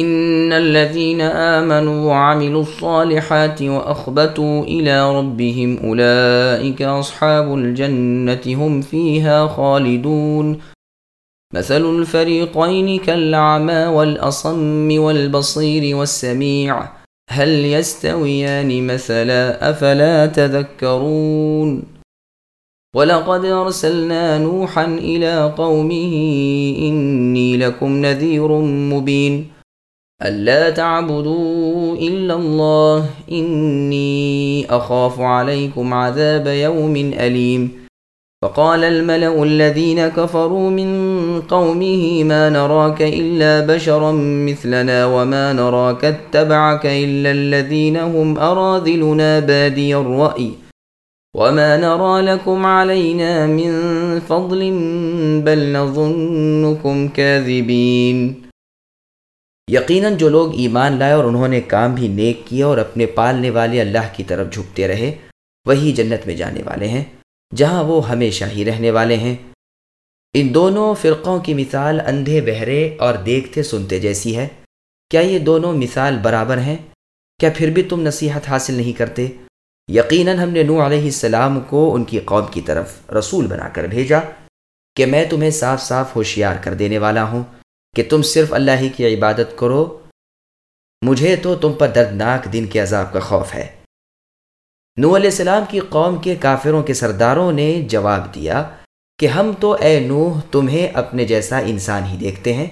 إن الذين آمنوا وعملوا الصالحات وأخبتوا إلى ربهم أولئك أصحاب الجنة هم فيها خالدون. مثل الفريقين كالاعمى والأصم والبصير والسميع. هل يستويان مثلا أفلا تذكرون؟ ولقد أرسلنا نوحا إلى قومه إني لكم نذير مبين. ألا تعبدوا إلا الله إني أخاف عليكم عذاب يوم أليم فقال الملأ الذين كفروا من قومه ما نراك إلا بشرا مثلنا وما نراك اتبعك إلا الذين هم أراذلنا بادي الرأي وما نرى لكم علينا من فضل بل نظنكم كاذبين یقیناً جو لوگ ایمان لائے اور انہوں نے کام بھی نیک کیا اور اپنے پالنے والے اللہ کی طرف جھکتے رہے، وہی جنت میں جانے والے ہیں، جہاں وہ ہمیشہ ہی رہنے والے ہیں۔ ان دونوں فرقوں کی مثال اندھے بہرے اور دیکھتے سنتے جیسی ہے۔ کیا یہ دونوں مثال برابر ہیں؟ کیا پھر بھی تم نصیحت حاصل نہیں کرتے؟ یقیناً ہم نے نو علیہ السلام کو ان کی قوم کی طرف رسول بنا کر بھیجا کہ میں تمہیں صاف صاف ہوشیار کر دینے والا ہوں۔ کہ تم صرف اللہ ہی کی عبادت کرو، مجھے تو تم پر دردناک دن کے عذاب کا خوف ہے۔ نو علیہ السلام کی قوم کے کافروں کے سرداروں نے جواب دیا کہ ہم تو اے نوح تمہیں اپنے جیسا انسان ہی دیکھتے ہیں،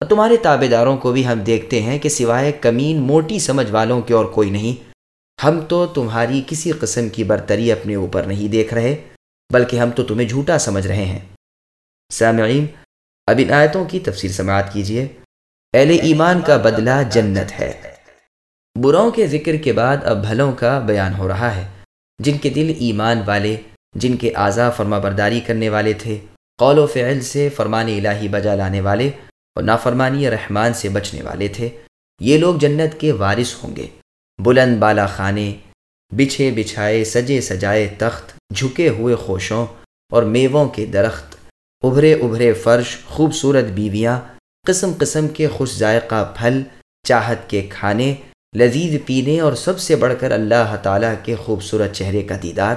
اور تمہارے تابے داروں کو بھی ہم دیکھتے ہیں کہ سوائے کمین موٹی سمجھ والوں کے اور کوئی نہیں۔ ہم تو تمہاری کسی قسم کی برتری اپنے اوپر نہیں دیکھ رہے، بلکہ ہم تو تمہیں جھوٹا سمجھ رہے ہیں۔ سامعین اب ان آیتوں کی تفسیر سماعت کیجیے اہل ایمان کا بدلہ جنت ہے۔ براؤں کے ذکر کے بعد اب بھلوں کا بیان ہو رہا ہے۔ جن کے دل ایمان والے، جن کے اعضا فرما برداری کرنے والے تھے، قول و فعل سے فرمان الہی بجا لانے والے اور نافرمانی رحمان سے بچنے والے تھے۔ یہ لوگ جنت کے وارث ہوں گے۔ بلند بالا خانے، بچھے بچھائے، سجے سجائے تخت، جھکے ہوئے خوشوں اور میووں کے درخت۔ ابھرے ابھرے فرش، خوبصورت بیویاں، قسم قسم کے خوش ذائقہ پھل، چاہت کے کھانے، لذیذ پینے اور سب سے بڑھ کر اللہ تعالیٰ کے خوبصورت چہرے کا دیدار،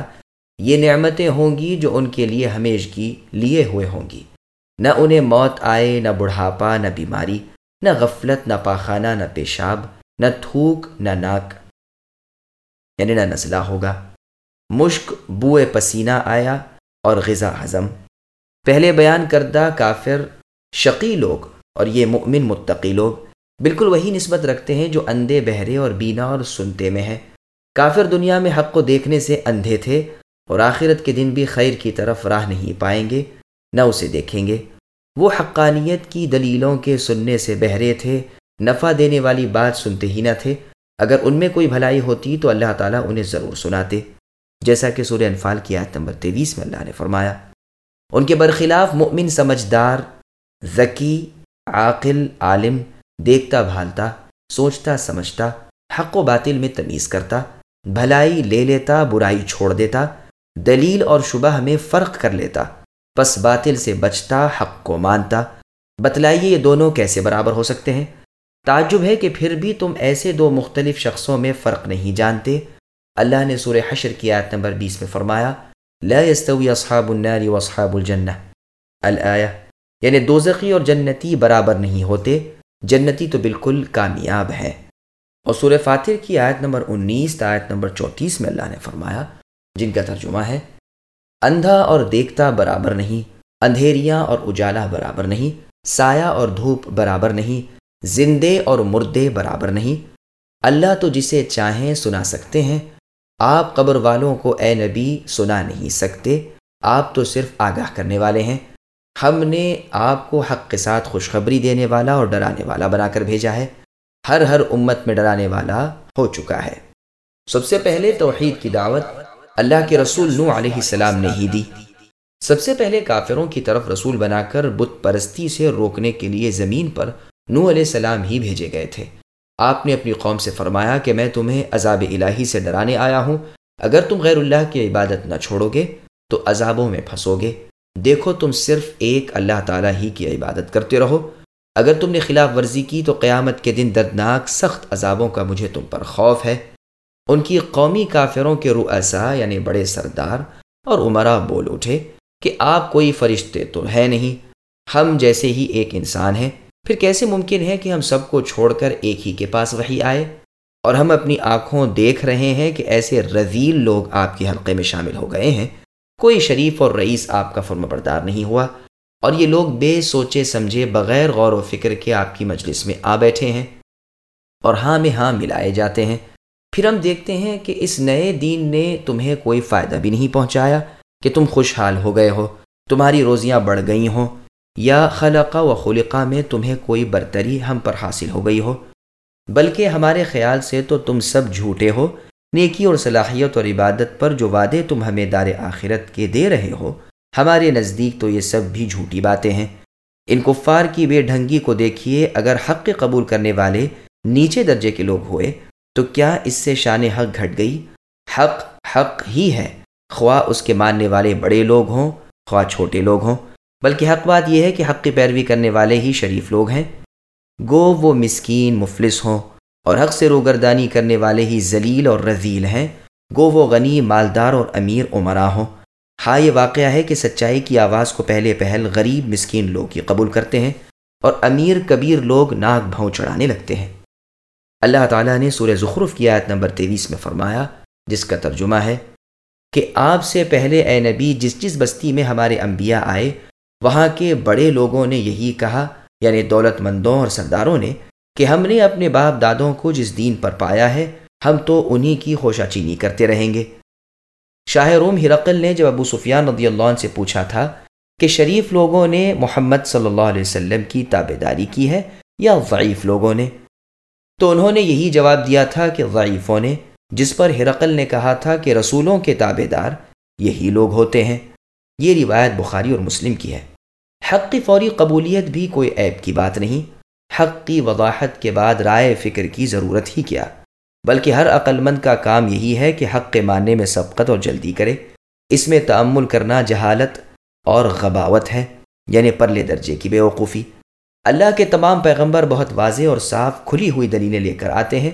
یہ نعمتیں ہوں گی جو ان کے لیے ہمیش کی لیے ہوئے ہوں گی۔ نہ انہیں موت آئے، نہ بڑھاپا، نہ بیماری، نہ غفلت، نہ پاخانہ، نہ پیشاب، نہ تھوک، نہ ناک۔ یعنی نہ نزلہ ہوگا۔ مشک، بوئے پسینہ آیا اور غذا ہضم۔ پہلے بیان کردہ کافر شقی لوگ اور یہ مؤمن متقی لوگ بالکل وہی نسبت رکھتے ہیں جو اندھے بہرے اور بینا اور سنتے میں ہیں۔ کافر دنیا میں حق کو دیکھنے سے اندھے تھے اور آخرت کے دن بھی خیر کی طرف راہ نہیں پائیں گے، نہ اسے دیکھیں گے۔ وہ حقانیت کی دلیلوں کے سننے سے بہرے تھے، نفع دینے والی بات سنتے ہی نہ تھے۔ اگر ان میں کوئی بھلائی ہوتی تو اللہ تعالیٰ انہیں ضرور سناتے۔ جیسا کہ سورہ انفال کی آیت نمبر تیویس میں اللہ نے فرمایا۔ ان کے برخلاف مؤمن سمجھدار، ذکی، عاقل، عالم، دیکھتا، بھالتا، سوچتا، سمجھتا، حق و باطل میں تمیز کرتا، بھلائی لے لیتا، برائی چھوڑ دیتا، دلیل اور شبہ میں فرق کر لیتا، پس باطل سے بچتا، حق کو مانتا۔ بتلائیے یہ دونوں کیسے برابر ہو سکتے ہیں؟ تعجب ہے کہ پھر بھی تم ایسے دو مختلف شخصوں میں فرق نہیں جانتے۔ اللہ نے سورہ حشر کی آیت نمبر بیس میں فرمایا لا يستوي اصحاب النار واصحاب الجنہ۔ الآیہ یعنی دوزخی اور جنتی برابر نہیں ہوتے، جنتی تو بالکل کامیاب ہیں۔ اور سورہ فاتر کی آیت نمبر انیس آیت نمبر چوتیس میں اللہ نے فرمایا، جن کا ترجمہ ہے، اندھا اور دیکھتا برابر نہیں، اندھیریاں اور اجالا برابر نہیں، سایہ اور دھوپ برابر نہیں، زندے اور مردے برابر نہیں۔ اللہ تو جسے چاہیں سنا سکتے ہیں آپ قبر والوں کو اے نبی سنا نہیں سکتے، آپ تو صرف آگاہ کرنے والے ہیں۔ ہم نے آپ کو حق کے ساتھ خوشخبری دینے والا اور ڈرانے والا بنا کر بھیجا ہے۔ ہر ہر امت میں ڈرانے والا ہو چکا ہے۔ سب سے پہلے توحید کی دعوت اللہ کے رسول نو علیہ السلام نے ہی دی۔ سب سے پہلے کافروں کی طرف رسول بنا کر بت پرستی سے روکنے کے لیے زمین پر نو علیہ السلام ہی بھیجے گئے تھے۔ آپ نے اپنی قوم سے فرمایا کہ میں تمہیں عذاب الہی سے ڈرانے آیا ہوں۔ اگر تم غیر اللہ کی عبادت نہ چھوڑو گے تو عذابوں میں پھنسو گے دیکھو، تم صرف ایک اللہ تعالیٰ ہی کی عبادت کرتے رہو۔ اگر تم نے خلاف ورزی کی، تو قیامت کے دن دردناک، سخت عذابوں کا مجھے تم پر خوف ہے۔ ان کی قومی کافروں کے رؤسا یعنی بڑے سردار اور عمرہ بول اٹھے کہ آپ کوئی فرشتے تو ہے نہیں۔ ہم جیسے ہی ایک انسان ہیں۔ پھر کیسے ممکن ہے کہ ہم سب کو چھوڑ کر ایک ہی کے پاس وہی آئے؟ اور ہم اپنی آنکھوں دیکھ رہے ہیں کہ ایسے رضیل لوگ آپ کے حلقے میں شامل ہو گئے ہیں۔ کوئی شریف اور رئیس آپ کا فرم بردار نہیں ہوا۔ اور یہ لوگ بے سوچے سمجھے بغیر غور و فکر کے آپ کی مجلس میں آ بیٹھے ہیں۔ اور ہاں میں ہاں ملائے جاتے ہیں۔ پھر ہم دیکھتے ہیں کہ اس نئے دین نے تمہیں کوئی فائدہ بھی نہیں پہنچایا کہ تم خوشحال ہو گئے ہو۔ تمہاری روزیاں بڑھ گئی ہوں۔ یا خلقہ و خلقہ میں تمہیں کوئی برتری ہم پر حاصل ہو گئی ہو، بلکہ ہمارے خیال سے تو تم سب جھوٹے ہو، نیکی اور صلاحیت اور عبادت پر جو وعدے تم ہمیں دار آخرت کے دے رہے ہو، ہمارے نزدیک تو یہ سب بھی جھوٹی باتیں ہیں۔ ان کفار کی بے ڈھنگی کو دیکھیے، اگر حق قبول کرنے والے نیچے درجے کے لوگ ہوئے، تو کیا اس سے شان حق گھٹ گئی؟ حق حق ہی ہے۔ خواہ اس کے ماننے والے بڑے لوگ ہوں، خواہ چھوٹے لوگ ہوں۔ بلکہ حق بات یہ ہے کہ حق کی پیروی کرنے والے ہی شریف لوگ ہیں۔ گو وہ مسکین، مفلس ہوں اور حق سے روگردانی کرنے والے ہی ذلیل اور رضیل ہیں۔ گو وہ غنی، مالدار اور امیر عمرا ہوں۔ ہاں یہ واقعہ ہے کہ سچائی کی آواز کو پہلے پہل غریب مسکین لوگ ہی قبول کرتے ہیں اور امیر کبیر لوگ ناک بھاؤں چڑھانے لگتے ہیں۔ اللہ تعالیٰ نے سورہ زخرف کی آیت نمبر تیویس میں فرمایا، جس کا ترجمہ ہے کہ آپ سے پہلے اے نبی جس جس بستی میں ہمارے انبیاء آئے وہاں کے بڑے لوگوں نے یہی کہا یعنی دولت مندوں اور سرداروں نے، کہ ہم نے اپنے باپ دادوں کو جس دین پر پایا ہے، ہم تو انہی کی خوشہ چینی کرتے رہیں گے۔ شاہ روم ہرقل نے جب ابو سفیان رضی اللہ عنہ سے پوچھا تھا کہ شریف لوگوں نے محمد صلی اللہ علیہ وسلم کی تابے داری کی ہے یا ضعیف لوگوں نے؟ تو انہوں نے یہی جواب دیا تھا کہ ضعیفوں نے، جس پر ہرقل نے کہا تھا کہ رسولوں کے تابے دار یہی لوگ ہوتے ہیں۔ یہ روایت بخاری اور مسلم کی ہے۔ حق کی فوری قبولیت بھی کوئی عیب کی بات نہیں۔ حق کی وضاحت کے بعد رائے فکر کی ضرورت ہی کیا۔ بلکہ ہر عقل مند کا کام یہی ہے کہ حق کے ماننے میں سبقت اور جلدی کرے۔ اس میں تعمل کرنا جہالت اور غباوت ہے یعنی پرلے درجے کی بے وقوفی۔ اللہ کے تمام پیغمبر بہت واضح اور صاف کھلی ہوئی دلیلیں لے کر آتے ہیں۔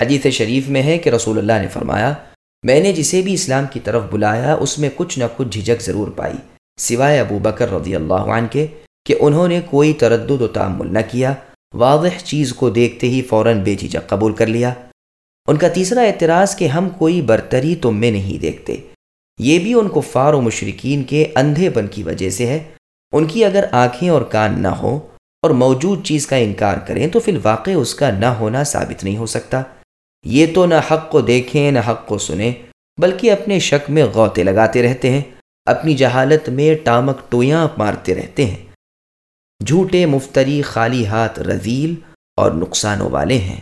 حدیث شریف میں ہے کہ رسول اللہ نے فرمایا، میں نے جسے بھی اسلام کی طرف بلایا، اس میں کچھ نہ کچھ جھجک ضرور پائی۔ سوائے ابو بکر رضی اللہ عنہ کے کہ انہوں نے کوئی تردد و تعمل نہ کیا، واضح چیز کو دیکھتے ہی فوراً بے جھجک قبول کر لیا۔ ان کا تیسرا اعتراض کہ ہم کوئی برتری تم میں نہیں دیکھتے۔ یہ بھی ان کو فار و مشرقین کے اندھے پن کی وجہ سے ہے۔ ان کی اگر آنکھیں اور کان نہ ہوں اور موجود چیز کا انکار کریں تو پھر واقع اس کا نہ ہونا ثابت نہیں ہو سکتا۔ یہ تو نہ حق کو دیکھیں، نہ حق کو سنیں، بلکہ اپنے شک میں غوطے لگاتے رہتے ہیں۔ اپنی جہالت میں ٹامک ٹویاں مارتے رہتے ہیں۔ جھوٹے مفتری خالی ہاتھ رزیل اور نقصانوں والے ہیں۔